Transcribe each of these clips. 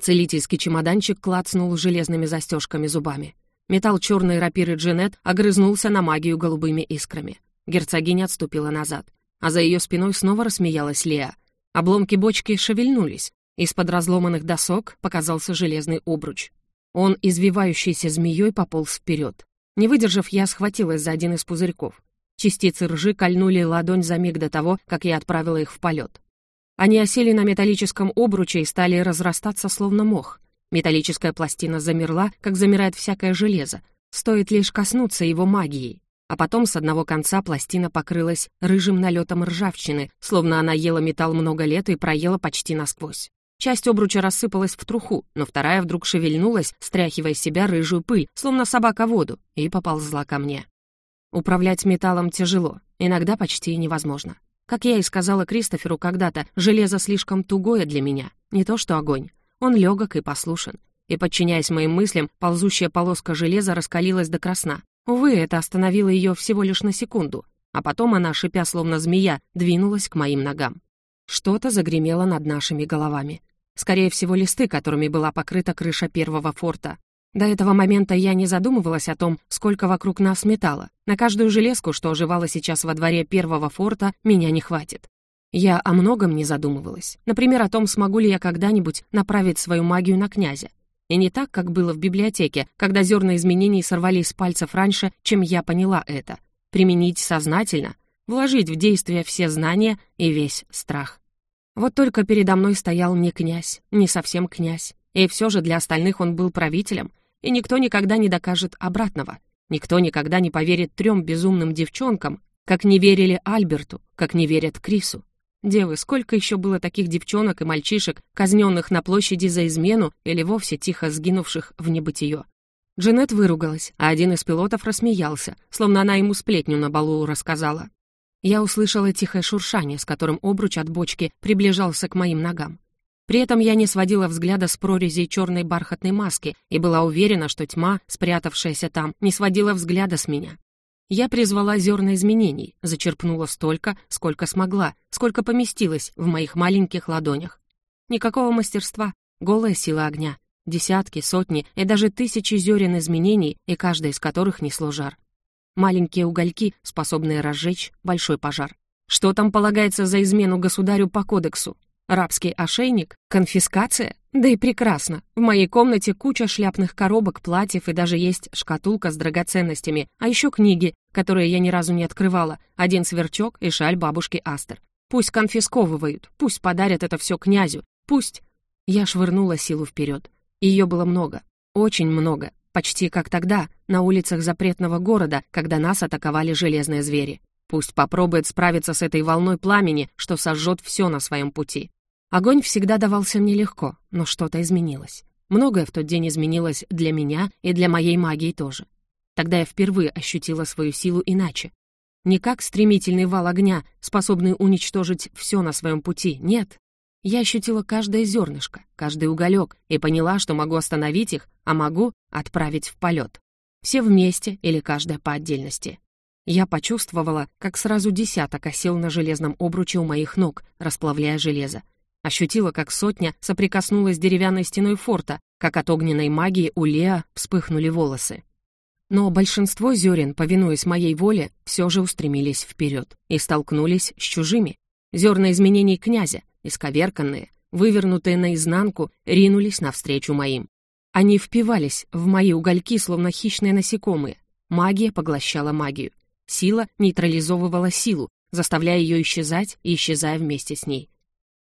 Целительский чемоданчик клацнул железными застежками зубами. Металл черной рапиры Джанет огрызнулся на магию голубыми искрами. Герцогиня отступила назад. А за ее спиной снова рассмеялась Леа. Обломки бочки шевельнулись. Из-под разломанных досок показался железный обруч. Он, извивающийся змеей, пополз вперед. Не выдержав, я схватилась за один из пузырьков. Частицы ржи кольнули ладонь за миг до того, как я отправила их в полет. Они осели на металлическом обруче и стали разрастаться, словно мох. Металлическая пластина замерла, как замирает всякое железо. Стоит лишь коснуться его магией. А потом с одного конца пластина покрылась рыжим налетом ржавчины, словно она ела металл много лет и проела почти насквозь. Часть обруча рассыпалась в труху, но вторая вдруг шевельнулась, стряхивая с себя рыжую пыль, словно собака воду, и поползла ко мне. Управлять металлом тяжело, иногда почти невозможно. Как я и сказала Кристоферу когда-то, железо слишком тугое для меня, не то что огонь. Он легок и послушен. И, подчиняясь моим мыслям, ползущая полоска железа раскалилась до красна. Увы, это остановило ее всего лишь на секунду, а потом она, шипя словно змея, двинулась к моим ногам. Что-то загремело над нашими головами. Скорее всего, листы, которыми была покрыта крыша первого форта. До этого момента я не задумывалась о том, сколько вокруг нас металла. На каждую железку, что оживала сейчас во дворе первого форта, меня не хватит. Я о многом не задумывалась. Например, о том, смогу ли я когда-нибудь направить свою магию на князя. И не так, как было в библиотеке, когда зерна изменений сорвались с пальцев раньше, чем я поняла это. Применить сознательно, вложить в действие все знания и весь страх. Вот только передо мной стоял не князь, не совсем князь. И все же для остальных он был правителем, и никто никогда не докажет обратного. Никто никогда не поверит трем безумным девчонкам, как не верили Альберту, как не верят Крису. Девы, сколько еще было таких девчонок и мальчишек, казненных на площади за измену или вовсе тихо сгинувших в небытие. Джанет выругалась, а один из пилотов рассмеялся, словно она ему сплетню на балу рассказала. Я услышала тихое шуршание, с которым обруч от бочки приближался к моим ногам. При этом я не сводила взгляда с прорезей черной бархатной маски и была уверена, что тьма, спрятавшаяся там, не сводила взгляда с меня. Я призвала зерна изменений, зачерпнула столько, сколько смогла, сколько поместилось в моих маленьких ладонях. Никакого мастерства, голая сила огня, десятки, сотни и даже тысячи зерен изменений, и каждая из которых несло жар. Маленькие угольки, способные разжечь большой пожар. Что там полагается за измену государю по кодексу? Рабский ошейник? Конфискация? Да и прекрасно. В моей комнате куча шляпных коробок, платьев и даже есть шкатулка с драгоценностями, а еще книги, которые я ни разу не открывала, один сверчок и шаль бабушки Астер. Пусть конфисковывают, пусть подарят это все князю, пусть... Я швырнула силу вперед. Ее было много, очень много, почти как тогда, на улицах запретного города, когда нас атаковали железные звери. Пусть попробует справиться с этой волной пламени, что сожжет все на своем пути. Огонь всегда давался мне легко, но что-то изменилось. Многое в тот день изменилось для меня и для моей магии тоже. Тогда я впервые ощутила свою силу иначе. Не как стремительный вал огня, способный уничтожить все на своем пути, нет. Я ощутила каждое зернышко, каждый уголек и поняла, что могу остановить их, а могу отправить в полет. Все вместе или каждая по отдельности. Я почувствовала, как сразу десяток осел на железном обруче у моих ног, расплавляя железо, Ощутила, как сотня соприкоснулась с деревянной стеной форта, как от огненной магии у Леа вспыхнули волосы. Но большинство зерен, повинуясь моей воле, все же устремились вперед и столкнулись с чужими. Зерна изменений князя, исковерканные, вывернутые наизнанку, ринулись навстречу моим. Они впивались в мои угольки, словно хищные насекомые. Магия поглощала магию. Сила нейтрализовывала силу, заставляя ее исчезать и исчезая вместе с ней.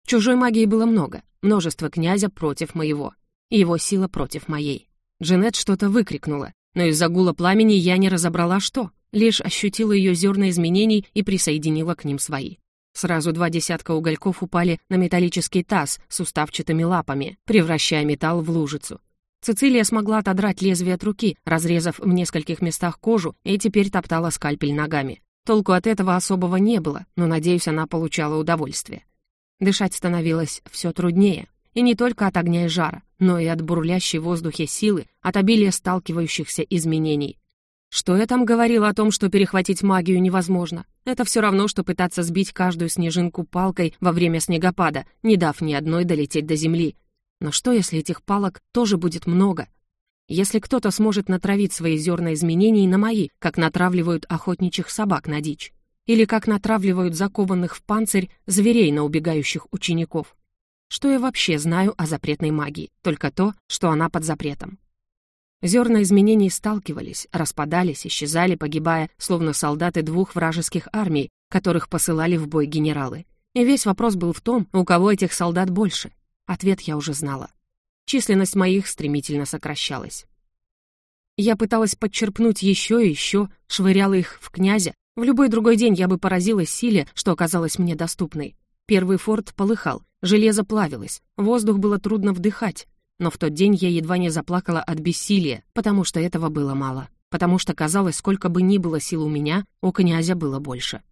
Чужой магии было много, множество князя против моего, его сила против моей. Джанет что-то выкрикнула, но из-за гула пламени я не разобрала что, лишь ощутила ее зерна изменений и присоединила к ним свои. Сразу два десятка угольков упали на металлический таз с уставчатыми лапами, превращая металл в лужицу. Цицилия смогла отодрать лезвие от руки, разрезав в нескольких местах кожу, и теперь топтала скальпель ногами. Толку от этого особого не было, но, надеюсь, она получала удовольствие. Дышать становилось все труднее. И не только от огня и жара, но и от бурлящей в воздухе силы, от обилия сталкивающихся изменений. Что я там говорила о том, что перехватить магию невозможно? Это все равно, что пытаться сбить каждую снежинку палкой во время снегопада, не дав ни одной долететь до земли. Но что, если этих палок тоже будет много? Если кто-то сможет натравить свои зерна изменений на мои, как натравливают охотничьих собак на дичь? Или как натравливают закованных в панцирь зверей на убегающих учеников? Что я вообще знаю о запретной магии? Только то, что она под запретом. Зерна изменений сталкивались, распадались, исчезали, погибая, словно солдаты двух вражеских армий, которых посылали в бой генералы. И весь вопрос был в том, у кого этих солдат больше. Ответ я уже знала. Численность моих стремительно сокращалась. Я пыталась подчерпнуть еще и еще, швыряла их в князя. В любой другой день я бы поразилась силе, что оказалось мне доступной. Первый форт полыхал, железо плавилось, воздух было трудно вдыхать, но в тот день я едва не заплакала от бессилия, потому что этого было мало. Потому что казалось, сколько бы ни было сил у меня, у князя было больше.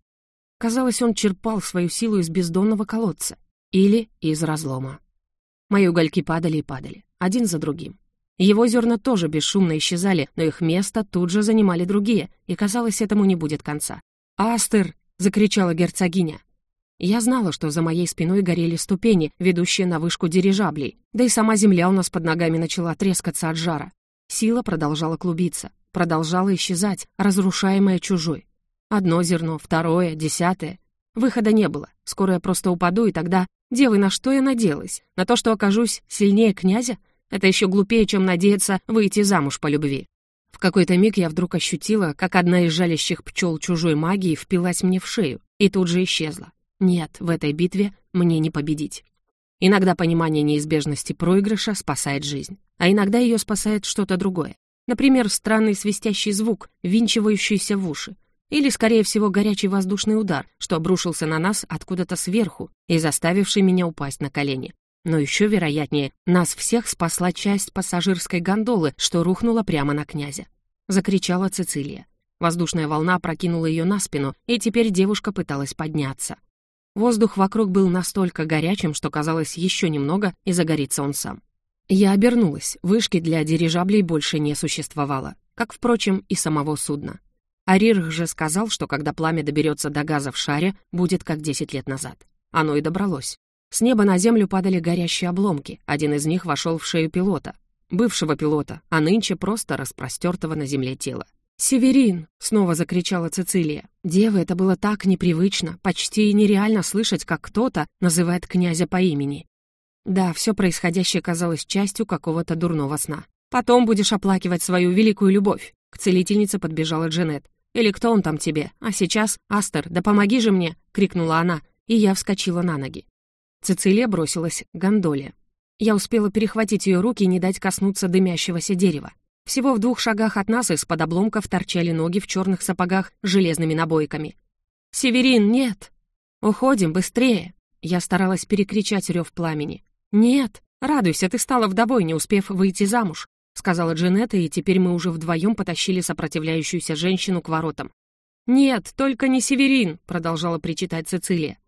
Казалось, он черпал свою силу из бездонного колодца или из разлома. Мои угольки падали и падали, один за другим. Его зерна тоже бесшумно исчезали, но их место тут же занимали другие, и казалось, этому не будет конца. «Астер!» — закричала герцогиня. Я знала, что за моей спиной горели ступени, ведущие на вышку дирижаблей, да и сама земля у нас под ногами начала трескаться от жара. Сила продолжала клубиться, продолжала исчезать, разрушаемая чужой. Одно зерно, второе, десятое. Выхода не было. Скоро я просто упаду, и тогда... Девы, на что я надеялась? На то, что окажусь сильнее князя? Это еще глупее, чем надеяться выйти замуж по любви. В какой-то миг я вдруг ощутила, как одна из жалящих пчел чужой магии впилась мне в шею и тут же исчезла. Нет, в этой битве мне не победить. Иногда понимание неизбежности проигрыша спасает жизнь, а иногда ее спасает что-то другое. Например, странный свистящий звук, винчивающийся в уши. Или, скорее всего, горячий воздушный удар, что обрушился на нас откуда-то сверху и заставивший меня упасть на колени. Но еще вероятнее, нас всех спасла часть пассажирской гондолы, что рухнула прямо на князя. Закричала Цицилия. Воздушная волна прокинула ее на спину, и теперь девушка пыталась подняться. Воздух вокруг был настолько горячим, что казалось еще немного, и загорится он сам. Я обернулась, вышки для дирижаблей больше не существовало, как, впрочем, и самого судна. Арирх же сказал, что когда пламя доберется до газа в шаре, будет как 10 лет назад. Оно и добралось. С неба на землю падали горящие обломки, один из них вошел в шею пилота, бывшего пилота, а нынче просто распростертого на земле тела. «Северин!» — снова закричала Цицилия. Дева, это было так непривычно, почти нереально слышать, как кто-то называет князя по имени. Да, все происходящее казалось частью какого-то дурного сна. «Потом будешь оплакивать свою великую любовь!» К целительнице подбежала Джанет. «Или кто он там тебе? А сейчас, Астер, да помоги же мне!» — крикнула она, и я вскочила на ноги. Цицилия бросилась к гондоле. Я успела перехватить ее руки и не дать коснуться дымящегося дерева. Всего в двух шагах от нас из-под обломков торчали ноги в черных сапогах с железными набойками. «Северин, нет!» «Уходим, быстрее!» Я старалась перекричать рев пламени. «Нет! Радуйся, ты стала вдовой, не успев выйти замуж», сказала Джанетта, и теперь мы уже вдвоем потащили сопротивляющуюся женщину к воротам. «Нет, только не Северин!» продолжала причитать Цицилия.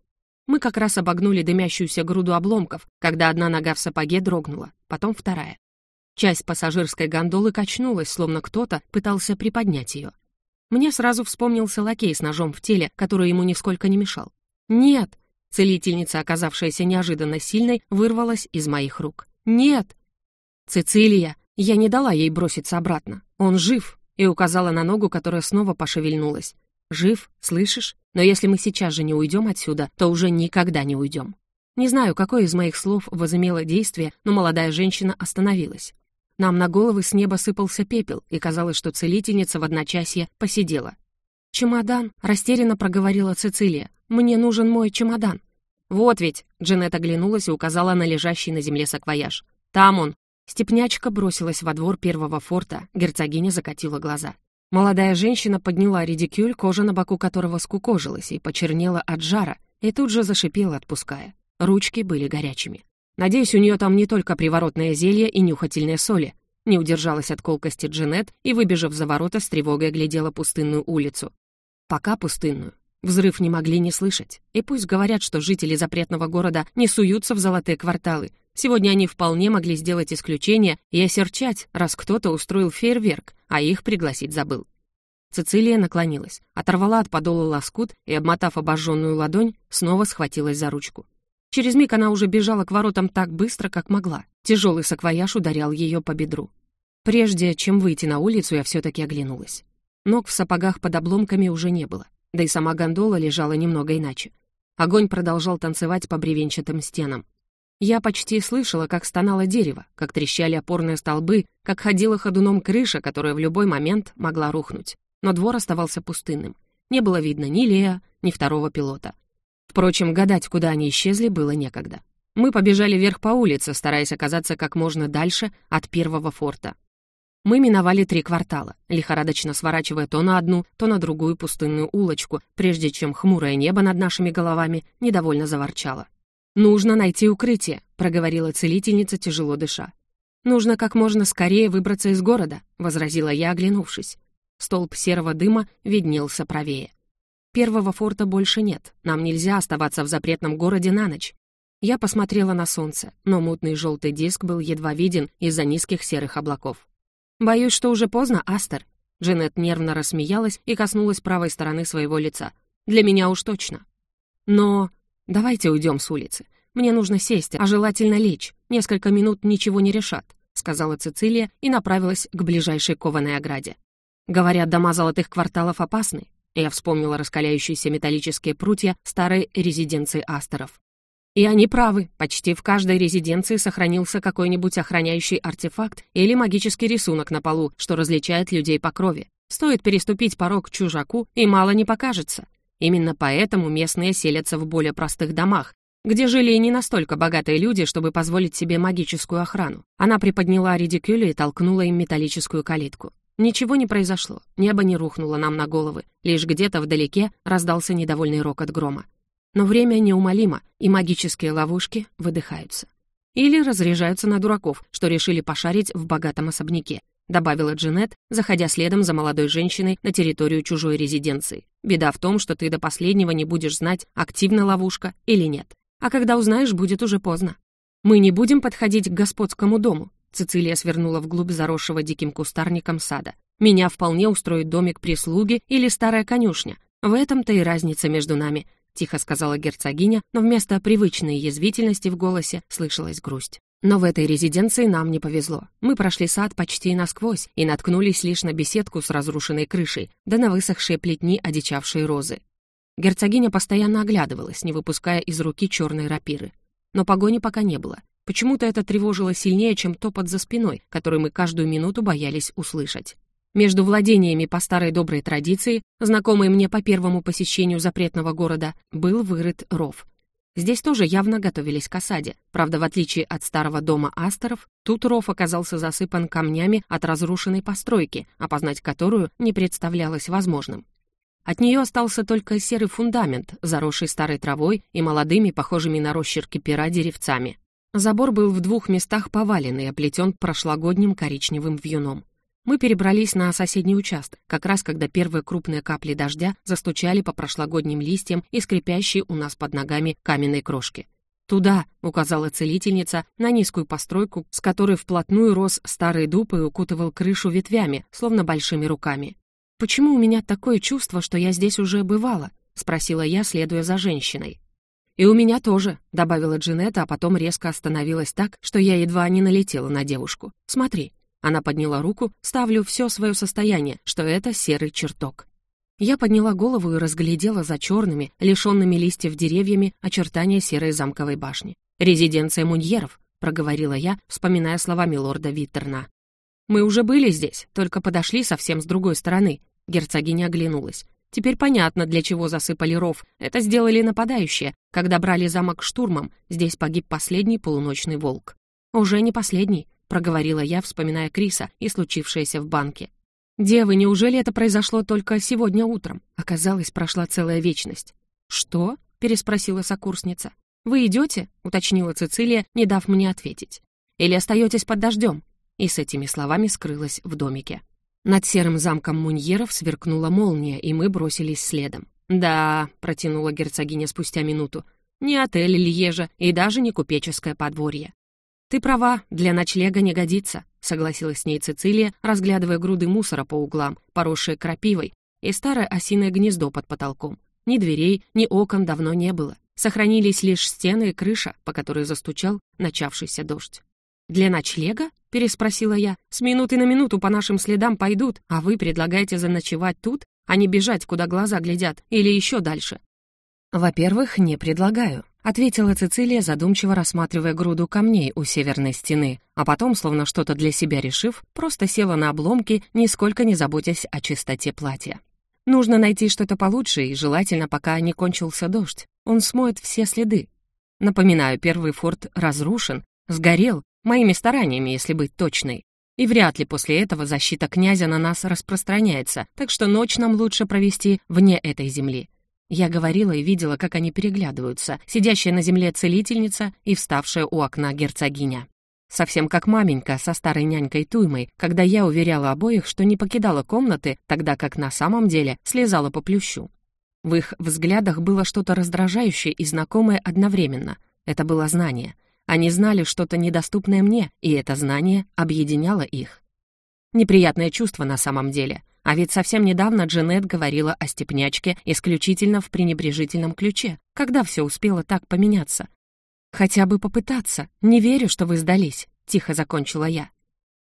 Мы как раз обогнули дымящуюся груду обломков, когда одна нога в сапоге дрогнула, потом вторая. Часть пассажирской гондолы качнулась, словно кто-то пытался приподнять ее. Мне сразу вспомнился лакей с ножом в теле, который ему нисколько не мешал. «Нет!» Целительница, оказавшаяся неожиданно сильной, вырвалась из моих рук. «Нет!» «Цицилия!» Я не дала ей броситься обратно. «Он жив!» и указала на ногу, которая снова пошевельнулась. «Жив, слышишь? Но если мы сейчас же не уйдем отсюда, то уже никогда не уйдем». Не знаю, какое из моих слов возымело действие, но молодая женщина остановилась. Нам на головы с неба сыпался пепел, и казалось, что целительница в одночасье посидела. «Чемодан?» — растерянно проговорила Цицилия. «Мне нужен мой чемодан». «Вот ведь!» — Джанет оглянулась и указала на лежащий на земле саквояж. «Там он!» Степнячка бросилась во двор первого форта, герцогиня закатила глаза. Молодая женщина подняла редикюль, кожа на боку которого скукожилась и почернела от жара, и тут же зашипела, отпуская. Ручки были горячими. Надеюсь, у нее там не только приворотное зелье и нюхательные соли. Не удержалась от колкости Джанет и, выбежав за ворота, с тревогой глядела пустынную улицу. Пока пустынную. Взрыв не могли не слышать. И пусть говорят, что жители запретного города не суются в золотые кварталы. Сегодня они вполне могли сделать исключение и осерчать, раз кто-то устроил фейерверк, а их пригласить забыл. Цицилия наклонилась, оторвала от подола лоскут и, обмотав обожженную ладонь, снова схватилась за ручку. Через миг она уже бежала к воротам так быстро, как могла. Тяжелый саквояж ударял ее по бедру. Прежде чем выйти на улицу, я все-таки оглянулась. Ног в сапогах под обломками уже не было, да и сама гондола лежала немного иначе. Огонь продолжал танцевать по бревенчатым стенам. Я почти слышала, как стонало дерево, как трещали опорные столбы, как ходила ходуном крыша, которая в любой момент могла рухнуть. Но двор оставался пустынным. Не было видно ни Лея, ни второго пилота. Впрочем, гадать, куда они исчезли, было некогда. Мы побежали вверх по улице, стараясь оказаться как можно дальше от первого форта. Мы миновали три квартала, лихорадочно сворачивая то на одну, то на другую пустынную улочку, прежде чем хмурое небо над нашими головами недовольно заворчало. «Нужно найти укрытие», — проговорила целительница, тяжело дыша. «Нужно как можно скорее выбраться из города», — возразила я, оглянувшись. Столб серого дыма виднелся правее. Первого форта больше нет, нам нельзя оставаться в запретном городе на ночь. Я посмотрела на солнце, но мутный желтый диск был едва виден из-за низких серых облаков. «Боюсь, что уже поздно, Астер». Джанет нервно рассмеялась и коснулась правой стороны своего лица. «Для меня уж точно». «Но...» «Давайте уйдем с улицы. Мне нужно сесть, а желательно лечь. Несколько минут ничего не решат», — сказала Цицилия и направилась к ближайшей кованой ограде. «Говорят, дома золотых кварталов опасны. Я вспомнила раскаляющиеся металлические прутья старой резиденции Астеров. И они правы, почти в каждой резиденции сохранился какой-нибудь охраняющий артефакт или магический рисунок на полу, что различает людей по крови. Стоит переступить порог чужаку, и мало не покажется. Именно поэтому местные селятся в более простых домах, где жили не настолько богатые люди, чтобы позволить себе магическую охрану. Она приподняла редикюль и толкнула им металлическую калитку. Ничего не произошло, небо не рухнуло нам на головы, лишь где-то вдалеке раздался недовольный рокот грома. Но время неумолимо, и магические ловушки выдыхаются. Или разряжаются на дураков, что решили пошарить в богатом особняке, добавила Джанет, заходя следом за молодой женщиной на территорию чужой резиденции. Беда в том, что ты до последнего не будешь знать, активна ловушка или нет. А когда узнаешь, будет уже поздно. Мы не будем подходить к господскому дому, Цицилия свернула вглубь заросшего диким кустарником сада. «Меня вполне устроит домик прислуги или старая конюшня. В этом-то и разница между нами», — тихо сказала герцогиня, но вместо привычной язвительности в голосе слышалась грусть. Но в этой резиденции нам не повезло. Мы прошли сад почти насквозь и наткнулись лишь на беседку с разрушенной крышей, да на высохшие плетни одичавшей розы. Герцогиня постоянно оглядывалась, не выпуская из руки черной рапиры. Но погони пока не было. Почему-то это тревожило сильнее, чем топот за спиной, который мы каждую минуту боялись услышать. Между владениями по старой доброй традиции, знакомой мне по первому посещению запретного города, был вырыт ров. Здесь тоже явно готовились к осаде. Правда, в отличие от старого дома Астеров, тут ров оказался засыпан камнями от разрушенной постройки, опознать которую не представлялось возможным. От нее остался только серый фундамент, заросший старой травой и молодыми, похожими на росчерки пера деревцами. Забор был в двух местах повален и оплетен прошлогодним коричневым вьюном. Мы перебрались на соседний участок, как раз когда первые крупные капли дождя застучали по прошлогодним листьям и скрипящей у нас под ногами каменной крошки. «Туда», — указала целительница, на низкую постройку, с которой вплотную рос старый дуб и укутывал крышу ветвями, словно большими руками. «Почему у меня такое чувство, что я здесь уже бывала?» — спросила я, следуя за женщиной. «И у меня тоже», — добавила Джинетта, а потом резко остановилась так, что я едва не налетела на девушку. «Смотри». Она подняла руку, ставлю все свое состояние, что это серый чертог. Я подняла голову и разглядела за черными, лишенными листьев деревьями, очертания серой замковой башни. «Резиденция Муньеров», — проговорила я, вспоминая слова милорда Виттерна. «Мы уже были здесь, только подошли совсем с другой стороны». Герцогиня оглянулась. Теперь понятно, для чего засыпали ров. Это сделали нападающие. Когда брали замок штурмом, здесь погиб последний полуночный волк. «Уже не последний», — проговорила я, вспоминая Криса и случившееся в банке. «Девы, неужели это произошло только сегодня утром?» Оказалось, прошла целая вечность. «Что?» — переспросила сокурсница. «Вы идете?» — уточнила Цицилия, не дав мне ответить. «Или остаетесь под дождем?» И с этими словами скрылась в домике. Над серым замком Муньеров сверкнула молния, и мы бросились следом. «Да», — протянула герцогиня спустя минуту, «не отель Льежа и даже не купеческое подворье». «Ты права, для ночлега не годится», — согласилась с ней Цицилия, разглядывая груды мусора по углам, поросшие крапивой, и старое осиное гнездо под потолком. Ни дверей, ни окон давно не было. Сохранились лишь стены и крыша, по которой застучал начавшийся дождь. «Для ночлега?» — переспросила я. «С минуты на минуту по нашим следам пойдут, а вы предлагаете заночевать тут, а не бежать, куда глаза глядят, или еще дальше?» «Во-первых, не предлагаю», — ответила Цицилия, задумчиво рассматривая груду камней у северной стены, а потом, словно что-то для себя решив, просто села на обломки, нисколько не заботясь о чистоте платья. «Нужно найти что-то получше, и желательно, пока не кончился дождь. Он смоет все следы. Напоминаю, первый форт разрушен, сгорел, моими стараниями, если быть точной. И вряд ли после этого защита князя на нас распространяется, так что ночь нам лучше провести вне этой земли. Я говорила и видела, как они переглядываются, сидящая на земле целительница и вставшая у окна герцогиня. Совсем как маменька со старой нянькой Туймой, когда я уверяла обоих, что не покидала комнаты, тогда как на самом деле слезала по плющу. В их взглядах было что-то раздражающее и знакомое одновременно. Это было знание. Они знали что-то недоступное мне, и это знание объединяло их. Неприятное чувство на самом деле — а ведь совсем недавно Джанет говорила о степнячке исключительно в пренебрежительном ключе. Когда все успело так поменяться? «Хотя бы попытаться. Не верю, что вы сдались», — тихо закончила я.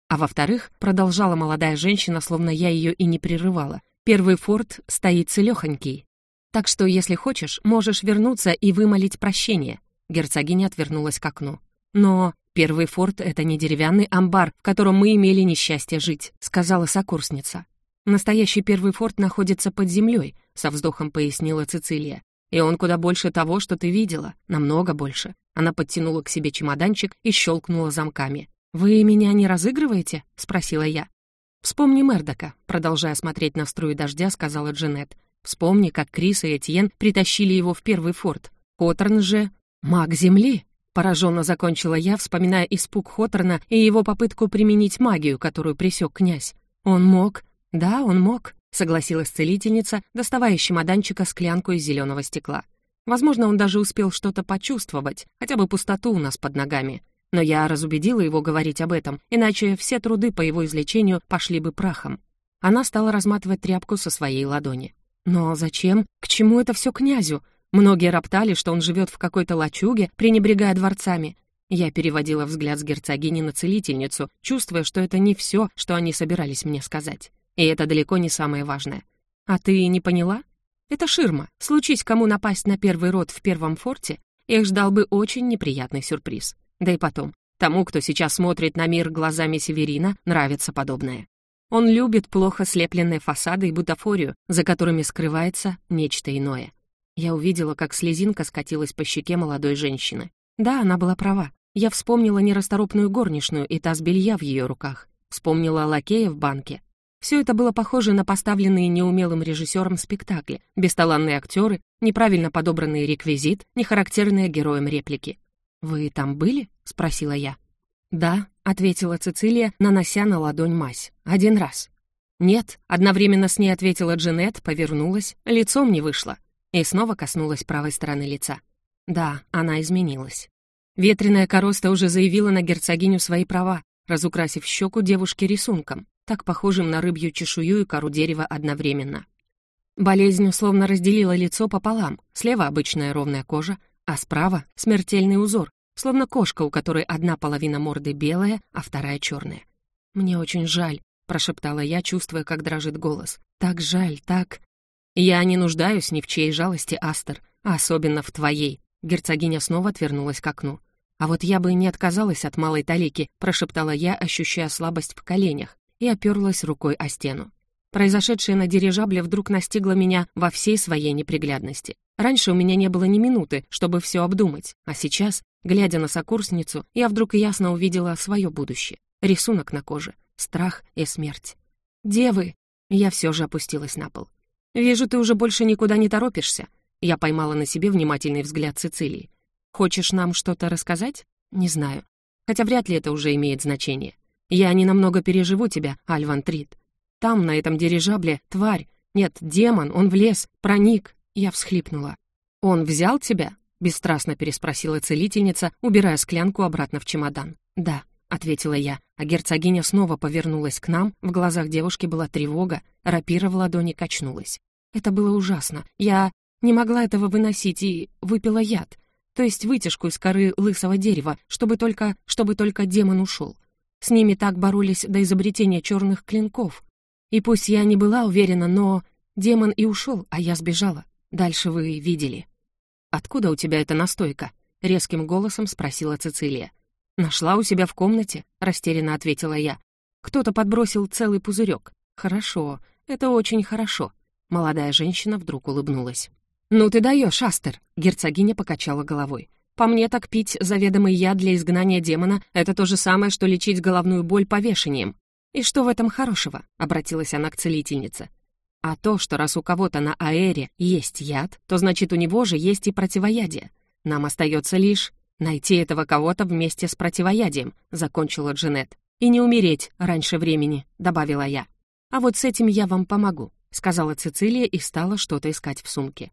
А во-вторых, продолжала молодая женщина, словно я ее и не прерывала. «Первый форт стоит целехонький. Так что, если хочешь, можешь вернуться и вымолить прощение». Герцогиня отвернулась к окну. «Но первый форт — это не деревянный амбар, в котором мы имели несчастье жить», — сказала сокурсница. «Настоящий первый форт находится под землей», — со вздохом пояснила Цицилия. «И он куда больше того, что ты видела, намного больше». Она подтянула к себе чемоданчик и щелкнула замками. «Вы меня не разыгрываете?» — спросила я. «Вспомни Мердока», — продолжая смотреть на струю дождя, сказала Джанет. «Вспомни, как Крис и Этьен притащили его в первый форт. Хоторн же... маг земли!» Пораженно закончила я, вспоминая испуг Хоторна и его попытку применить магию, которую присек князь. Он мог «Да, он мог», — согласилась целительница, доставая из чемоданчика склянку из зеленого стекла. Возможно, он даже успел что-то почувствовать, хотя бы пустоту у нас под ногами. Но я разубедила его говорить об этом, иначе все труды по его излечению пошли бы прахом. Она стала разматывать тряпку со своей ладони. «Но зачем? К чему это все князю? Многие роптали, что он живет в какой-то лачуге, пренебрегая дворцами. Я переводила взгляд с герцогини на целительницу, чувствуя, что это не все, что они собирались мне сказать. И это далеко не самое важное. А ты не поняла? Это ширма. Случись кому напасть на первый род в первом форте, их ждал бы очень неприятный сюрприз. Да и потом, тому, кто сейчас смотрит на мир глазами Северина, нравится подобное. Он любит плохо слепленные фасады и бутафорию, за которыми скрывается нечто иное. Я увидела, как слезинка скатилась по щеке молодой женщины. Да, она была права. Я вспомнила нерасторопную горничную и таз белья в ее руках. Вспомнила лакея в банке, все это было похоже на поставленные неумелым режиссером спектакли, бесталанные актеры, неправильно подобранный реквизит, нехарактерные героям реплики. «Вы там были?» — спросила я. «Да», — ответила Цицилия, нанося на ладонь мазь. «Один раз». «Нет», — одновременно с ней ответила Джанет, повернулась, лицом не вышла. И снова коснулась правой стороны лица. Да, она изменилась. Ветреная короста уже заявила на герцогиню свои права, разукрасив щеку девушки рисунком так похожим на рыбью чешую и кору дерева одновременно. Болезнь словно разделила лицо пополам, слева обычная ровная кожа, а справа — смертельный узор, словно кошка, у которой одна половина морды белая, а вторая черная. «Мне очень жаль», — прошептала я, чувствуя, как дрожит голос. «Так жаль, так...» «Я не нуждаюсь ни в чьей жалости, Астер, а особенно в твоей». Герцогиня снова отвернулась к окну. «А вот я бы не отказалась от малой талики», — прошептала я, ощущая слабость в коленях и оперлась рукой о стену. Произошедшее на дирижабле вдруг настигло меня во всей своей неприглядности. Раньше у меня не было ни минуты, чтобы все обдумать, а сейчас, глядя на сокурсницу, я вдруг ясно увидела свое будущее. Рисунок на коже, страх и смерть. «Девы!» Я все же опустилась на пол. «Вижу, ты уже больше никуда не торопишься». Я поймала на себе внимательный взгляд Цицилии. «Хочешь нам что-то рассказать?» «Не знаю. Хотя вряд ли это уже имеет значение. Я не намного переживу тебя, Альван Трид. Там, на этом дирижабле, тварь. Нет, демон, он влез, проник. Я всхлипнула. «Он взял тебя?» — бесстрастно переспросила целительница, убирая склянку обратно в чемодан. «Да», — ответила я, а герцогиня снова повернулась к нам, в глазах девушки была тревога, рапира в ладони качнулась. Это было ужасно. Я... Не могла этого выносить и выпила яд, то есть вытяжку из коры лысого дерева, чтобы только, чтобы только демон ушел. С ними так боролись до изобретения черных клинков. И пусть я не была уверена, но демон и ушел, а я сбежала. Дальше вы видели. «Откуда у тебя эта настойка?» — резким голосом спросила Цицилия. «Нашла у себя в комнате», — растерянно ответила я. «Кто-то подбросил целый пузырек. Хорошо, это очень хорошо». Молодая женщина вдруг улыбнулась. «Ну ты даешь, Астер!» — герцогиня покачала головой. «По мне так пить заведомый яд для изгнания демона — это то же самое, что лечить головную боль повешением. И что в этом хорошего?» — обратилась она к целительнице. «А то, что раз у кого-то на аэре есть яд, то значит у него же есть и противоядие. Нам остается лишь найти этого кого-то вместе с противоядием», — закончила Джанет. «И не умереть раньше времени», — добавила я. «А вот с этим я вам помогу», — сказала Цицилия и стала что-то искать в сумке.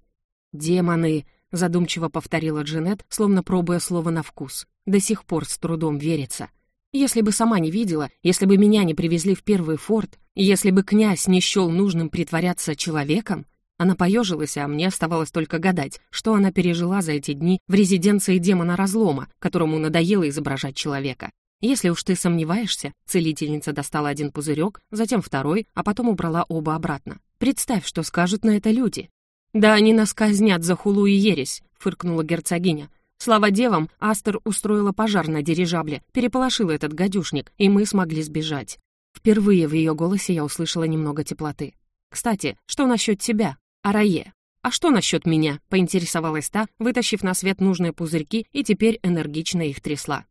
«Демоны!» — задумчиво повторила Джанет, словно пробуя слово на вкус. «До сих пор с трудом верится. Если бы сама не видела, если бы меня не привезли в первый форт, если бы князь не счел нужным притворяться человеком...» Она поежилась, а мне оставалось только гадать, что она пережила за эти дни в резиденции демона разлома, которому надоело изображать человека. Если уж ты сомневаешься, целительница достала один пузырек, затем второй, а потом убрала оба обратно. Представь, что скажут на это люди. «Да они нас казнят за хулу и ересь», — фыркнула герцогиня. Слава девам, Астер устроила пожар на дирижабле, переполошила этот гадюшник, и мы смогли сбежать. Впервые в ее голосе я услышала немного теплоты. «Кстати, что насчет тебя, Арае?» «А что насчет меня?» — поинтересовалась та, вытащив на свет нужные пузырьки и теперь энергично их трясла.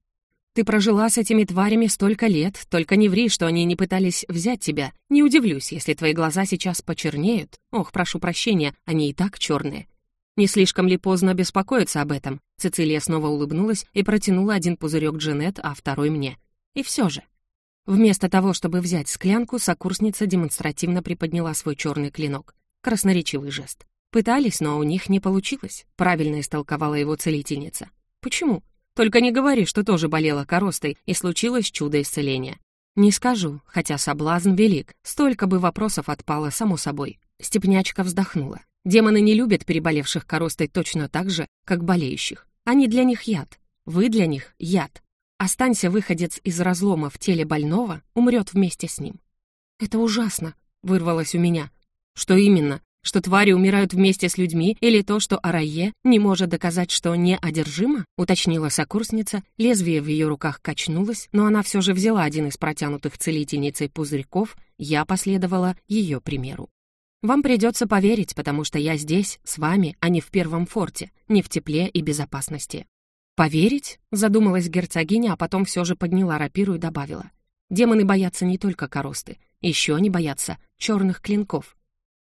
Ты прожила с этими тварями столько лет, только не ври, что они не пытались взять тебя. Не удивлюсь, если твои глаза сейчас почернеют. Ох, прошу прощения, они и так черные. Не слишком ли поздно беспокоиться об этом? Цицилия снова улыбнулась и протянула один пузырек Джанет, а второй мне. И все же. Вместо того, чтобы взять склянку, сокурсница демонстративно приподняла свой черный клинок. Красноречивый жест. Пытались, но у них не получилось, правильно истолковала его целительница. Почему? Только не говори, что тоже болела коростой, и случилось чудо исцеления. Не скажу, хотя соблазн велик. Столько бы вопросов отпало само собой. Степнячка вздохнула. Демоны не любят переболевших коростой точно так же, как болеющих. Они для них яд. Вы для них яд. Останься выходец из разлома в теле больного, умрет вместе с ним. «Это ужасно», — вырвалось у меня. «Что именно? Что твари умирают вместе с людьми, или то, что Арае не может доказать, что не одержима? Уточнила сокурсница, лезвие в ее руках качнулось, но она все же взяла один из протянутых целительницей пузырьков, я последовала ее примеру. Вам придется поверить, потому что я здесь, с вами, а не в первом форте, не в тепле и безопасности. «Поверить?» — задумалась герцогиня, а потом все же подняла рапиру и добавила. «Демоны боятся не только коросты, еще они боятся черных клинков.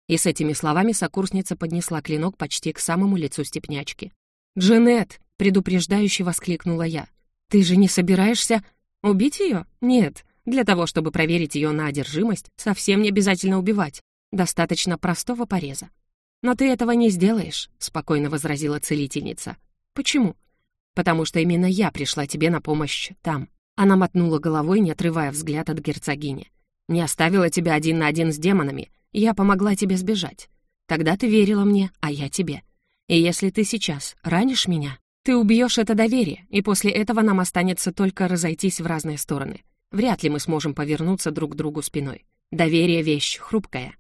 И с этими словами сокурсница поднесла клинок почти к самому лицу степнячки. «Джанет!» — предупреждающе воскликнула я. «Ты же не собираешься убить ее? Нет. Для того, чтобы проверить ее на одержимость, совсем не обязательно убивать. Достаточно простого пореза. «Но ты этого не сделаешь», — спокойно возразила целительница. «Почему?» «Потому что именно я пришла тебе на помощь там». Она мотнула головой, не отрывая взгляд от герцогини. «Не оставила тебя один на один с демонами. Я помогла тебе сбежать. Тогда ты верила мне, а я тебе. И если ты сейчас ранишь меня, ты убьешь это доверие, и после этого нам останется только разойтись в разные стороны. Вряд ли мы сможем повернуться друг к другу спиной. Доверие — вещь хрупкая».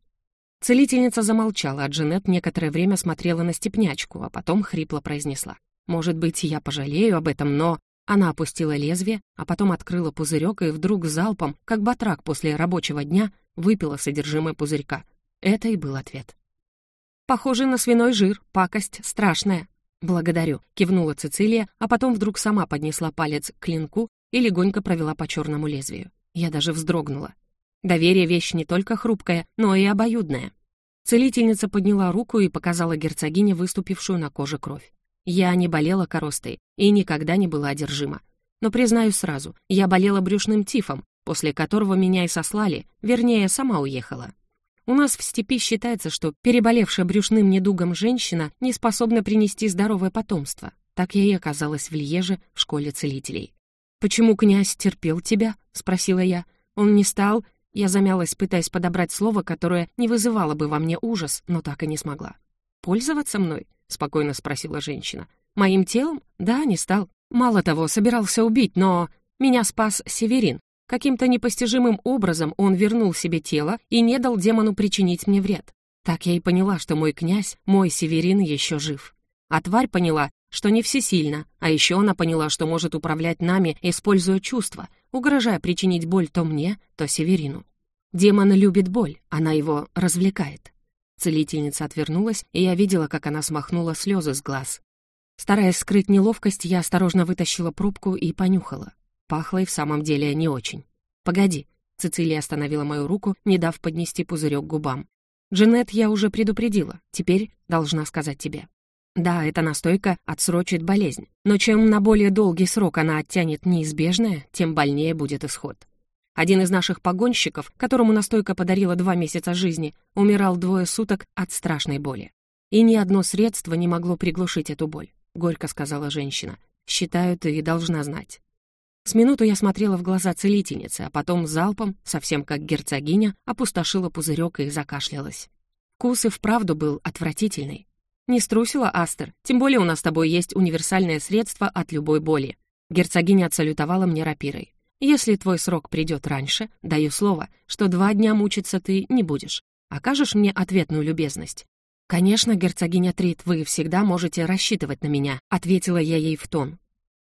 Целительница замолчала, а Джанет некоторое время смотрела на степнячку, а потом хрипло произнесла. «Может быть, я пожалею об этом, но...» Она опустила лезвие, а потом открыла пузырек и вдруг залпом, как батрак после рабочего дня, выпила содержимое пузырька. Это и был ответ. «Похоже на свиной жир, пакость страшная». «Благодарю», — кивнула Цицилия, а потом вдруг сама поднесла палец к клинку и легонько провела по черному лезвию. Я даже вздрогнула. Доверие — вещь не только хрупкая, но и обоюдная. Целительница подняла руку и показала герцогине выступившую на коже кровь. Я не болела коростой и никогда не была одержима. Но признаю сразу, я болела брюшным тифом, после которого меня и сослали, вернее, сама уехала. У нас в степи считается, что переболевшая брюшным недугом женщина не способна принести здоровое потомство. Так я и оказалась в Льеже в школе целителей. «Почему князь терпел тебя?» — спросила я. «Он не стал...» Я замялась, пытаясь подобрать слово, которое не вызывало бы во мне ужас, но так и не смогла. пользоваться мной?» — спокойно спросила женщина. «Моим телом? Да, не стал. Мало того, собирался убить, но... Меня спас Северин. Каким-то непостижимым образом он вернул себе тело и не дал демону причинить мне вред. Так я и поняла, что мой князь, мой Северин, еще жив. А тварь поняла, что не всесильна, а еще она поняла, что может управлять нами, используя чувства, угрожая причинить боль то мне, то Северину. Демон любит боль, она его развлекает. Целительница отвернулась, и я видела, как она смахнула слезы с глаз. Стараясь скрыть неловкость, я осторожно вытащила пробку и понюхала. Пахло и в самом деле не очень. «Погоди», — Цицилия остановила мою руку, не дав поднести пузырек губам. «Джанет я уже предупредила, теперь должна сказать тебе». Да, эта настойка отсрочит болезнь, но чем на более долгий срок она оттянет неизбежное, тем больнее будет исход. Один из наших погонщиков, которому настойка подарила два месяца жизни, умирал двое суток от страшной боли. И ни одно средство не могло приглушить эту боль, горько сказала женщина. Считаю, ты должна знать. С минуту я смотрела в глаза целительницы, а потом залпом, совсем как герцогиня, опустошила пузырек и закашлялась. Вкус и вправду был отвратительный. Не струсила, Астер, тем более у нас с тобой есть универсальное средство от любой боли. Герцогиня отсалютовала мне рапирой. Если твой срок придет раньше, даю слово, что два дня мучиться ты не будешь. Окажешь мне ответную любезность. «Конечно, герцогиня Трит, вы всегда можете рассчитывать на меня», — ответила я ей в тон.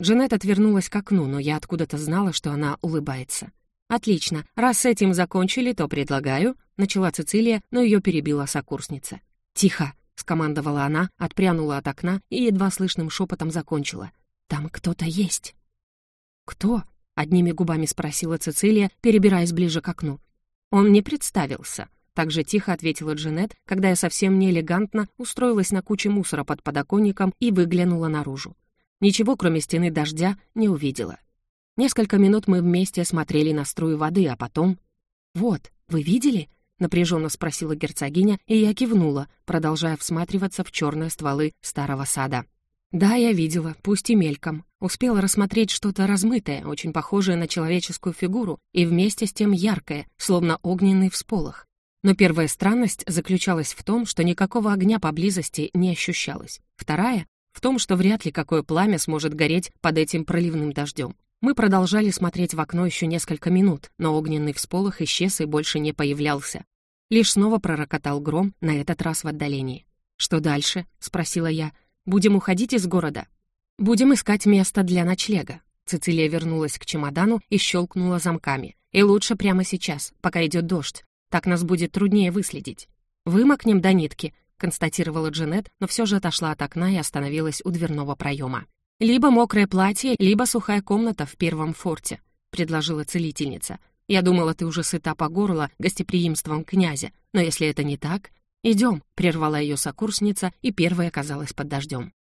Джанет отвернулась к окну, но я откуда-то знала, что она улыбается. «Отлично. Раз с этим закончили, то предлагаю...» — начала Цицилия, но ее перебила сокурсница. «Тихо!» — скомандовала она, отпрянула от окна и едва слышным шепотом закончила. «Там кто-то есть». «Кто?» — одними губами спросила Цицилия, перебираясь ближе к окну. «Он не представился», — так же тихо ответила Джанет, когда я совсем неэлегантно устроилась на куче мусора под подоконником и выглянула наружу. Ничего, кроме стены дождя, не увидела. Несколько минут мы вместе смотрели на струю воды, а потом... «Вот, вы видели?» — напряженно спросила герцогиня, и я кивнула, продолжая всматриваться в черные стволы старого сада. «Да, я видела, пусть и мельком. Успела рассмотреть что-то размытое, очень похожее на человеческую фигуру, и вместе с тем яркое, словно огненный всполох. Но первая странность заключалась в том, что никакого огня поблизости не ощущалось. Вторая в том, что вряд ли какое пламя сможет гореть под этим проливным дождем. Мы продолжали смотреть в окно еще несколько минут, но огненный всполох исчез и больше не появлялся. Лишь снова пророкотал гром, на этот раз в отдалении. «Что дальше?» — спросила я. «Будем уходить из города?» «Будем искать место для ночлега». Цицилия вернулась к чемодану и щелкнула замками. «И лучше прямо сейчас, пока идет дождь. Так нас будет труднее выследить. Вымокнем до нитки, констатировала Джанет, но все же отошла от окна и остановилась у дверного проема. «Либо мокрое платье, либо сухая комната в первом форте», — предложила целительница. «Я думала, ты уже сыта по горло гостеприимством князя, но если это не так...» «Идем», — прервала ее сокурсница, и первая оказалась под дождем.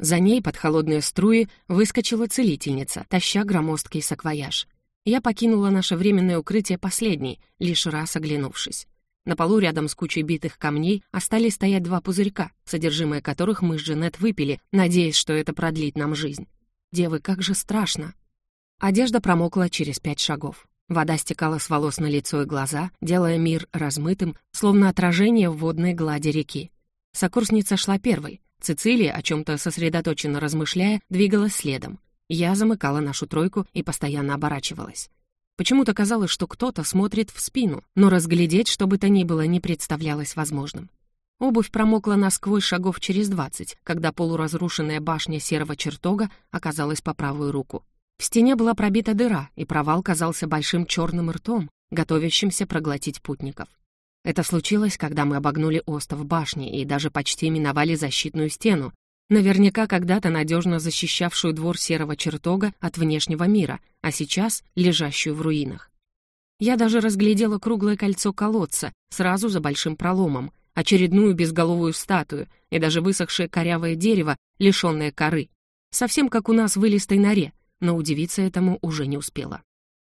За ней под холодные струи выскочила целительница, таща громоздкий саквояж. Я покинула наше временное укрытие последней, лишь раз оглянувшись. На полу рядом с кучей битых камней остались стоять два пузырька, содержимое которых мы с Джанет выпили, надеясь, что это продлит нам жизнь. Девы, как же страшно. Одежда промокла через пять шагов. Вода стекала с волос на лицо и глаза, делая мир размытым, словно отражение в водной глади реки. Сокурсница шла первой. Цицилия, о чем-то сосредоточенно размышляя, двигалась следом. Я замыкала нашу тройку и постоянно оборачивалась. Почему-то казалось, что кто-то смотрит в спину, но разглядеть, что бы то ни было, не представлялось возможным. Обувь промокла насквозь шагов через двадцать, когда полуразрушенная башня серого чертога оказалась по правую руку. В стене была пробита дыра, и провал казался большим черным ртом, готовящимся проглотить путников. Это случилось, когда мы обогнули остов башни и даже почти миновали защитную стену, наверняка когда-то надежно защищавшую двор серого чертога от внешнего мира, а сейчас лежащую в руинах. Я даже разглядела круглое кольцо колодца сразу за большим проломом, очередную безголовую статую и даже высохшее корявое дерево, лишенное коры. Совсем как у нас в вылистой норе, но удивиться этому уже не успела.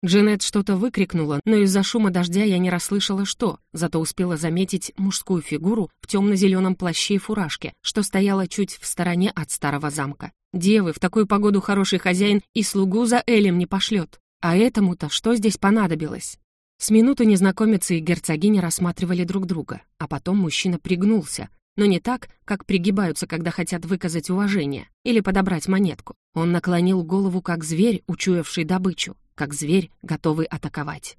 Джанет что-то выкрикнула, но из-за шума дождя я не расслышала что, зато успела заметить мужскую фигуру в темно-зеленом плаще и фуражке, что стояла чуть в стороне от старого замка. Девы, в такую погоду хороший хозяин и слугу за Элем не пошлет. А этому-то что здесь понадобилось? С минуту незнакомец и герцогиня рассматривали друг друга, а потом мужчина пригнулся, но не так, как пригибаются, когда хотят выказать уважение или подобрать монетку. Он наклонил голову, как зверь, учуявший добычу, как зверь, готовый атаковать.